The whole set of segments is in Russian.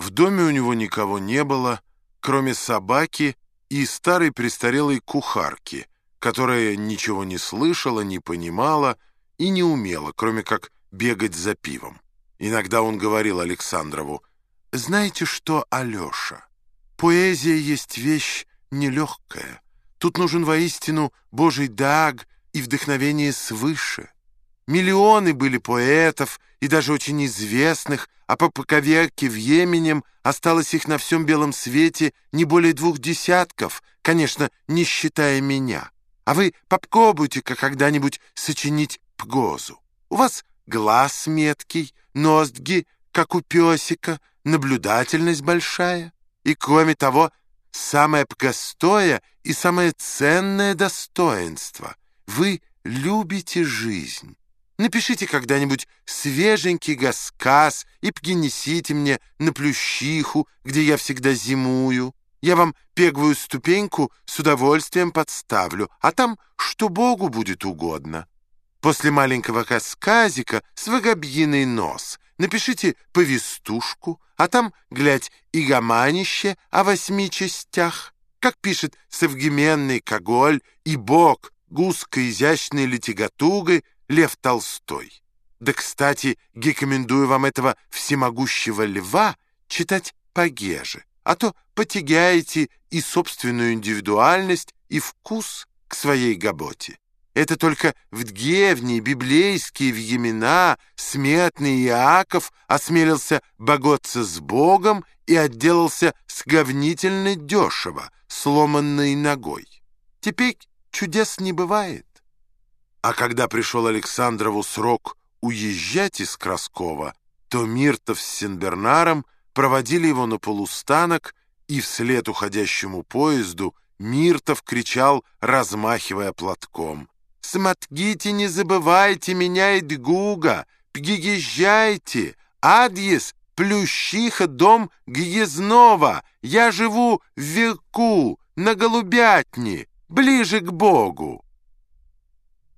В доме у него никого не было, кроме собаки и старой престарелой кухарки, которая ничего не слышала, не понимала и не умела, кроме как бегать за пивом. Иногда он говорил Александрову, «Знаете что, Алеша, поэзия есть вещь нелегкая. Тут нужен воистину Божий даг и вдохновение свыше. Миллионы были поэтов и даже очень известных, а по поковерке в Йеменем осталось их на всем белом свете не более двух десятков, конечно, не считая меня. А вы попробуйте-ка когда-нибудь сочинить пгозу. У вас глаз меткий, ноздги, как у песика, наблюдательность большая. И кроме того, самое простое и самое ценное достоинство — вы любите жизнь. Напишите когда-нибудь свеженький гасказ и принесите мне на Плющиху, где я всегда зимую. Я вам пеговую ступеньку с удовольствием подставлю, а там что Богу будет угодно. После маленького касказика с вагобьиный нос напишите повестушку, а там, глядь, и гаманище о восьми частях, как пишет современный Коголь и Бог гуско изящной литигатугой Лев Толстой. Да, кстати, рекомендую вам этого всемогущего льва читать погеже, а то потягаете и собственную индивидуальность, и вкус к своей габоте. Это только в древние библейские времена смертный Иаков осмелился боготься с Богом и отделался сравнительно дешево, сломанной ногой. Теперь чудес не бывает. А когда пришел Александрову срок уезжать из Краскова, то Миртов с Сенбернаром проводили его на полустанок, и вслед уходящему поезду Миртов кричал, размахивая платком. «Смотрите, не забывайте меня, Эдгуга! Приезжайте! Адрес Плющиха, дом Гьезнова! Я живу в Верку, на Голубятне, ближе к Богу!»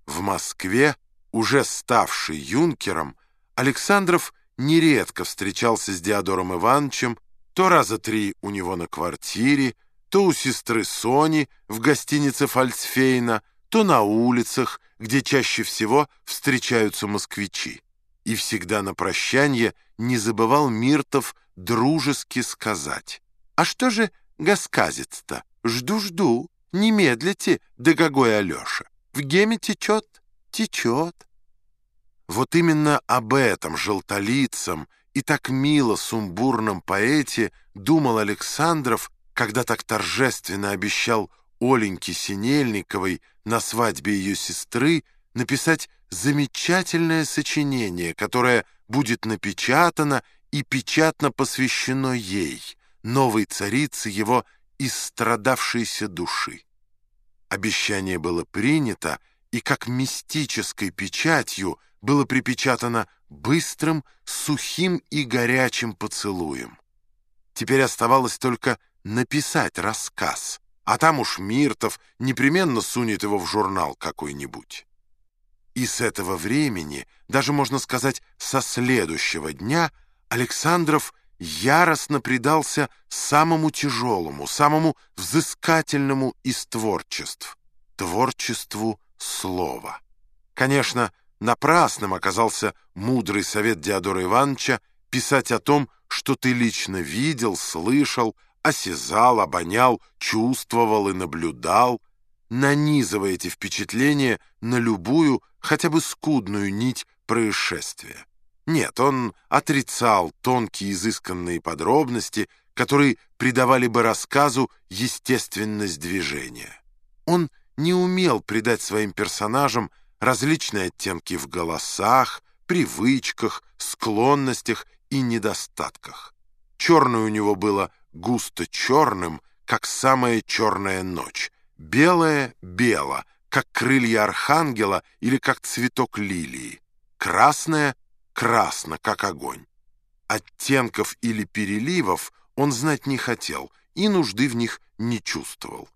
В Москве, уже ставший юнкером, Александров нередко встречался с Диодором Ивановичем, то раза три у него на квартире, то у сестры Сони в гостинице Фальцфейна, то на улицах, где чаще всего встречаются москвичи. И всегда на прощанье не забывал Миртов дружески сказать. «А что же гаскazец-то? Жду-жду, не медлите, дорогой Алеша». В геме течет, течет. Вот именно об этом желтолицем и так мило сумбурном поэте думал Александров, когда так торжественно обещал Оленьке Синельниковой на свадьбе ее сестры написать замечательное сочинение, которое будет напечатано и печатно посвящено ей, новой царице его истрадавшейся души. Обещание было принято, и как мистической печатью было припечатано быстрым, сухим и горячим поцелуем. Теперь оставалось только написать рассказ, а там уж Миртов непременно сунет его в журнал какой-нибудь. И с этого времени, даже можно сказать, со следующего дня, Александров яростно предался самому тяжелому, самому взыскательному из творчеств — творчеству слова. Конечно, напрасным оказался мудрый совет Диодора Ивановича писать о том, что ты лично видел, слышал, осязал, обонял, чувствовал и наблюдал, нанизывая эти впечатления на любую, хотя бы скудную нить происшествия. Нет, он отрицал тонкие изысканные подробности, которые придавали бы рассказу естественность движения. Он не умел придать своим персонажам различные оттенки в голосах, привычках, склонностях и недостатках. Черное у него было густо черным, как самая черная ночь, белое — бело, как крылья архангела или как цветок лилии, красное красно, как огонь. Оттенков или переливов он знать не хотел и нужды в них не чувствовал.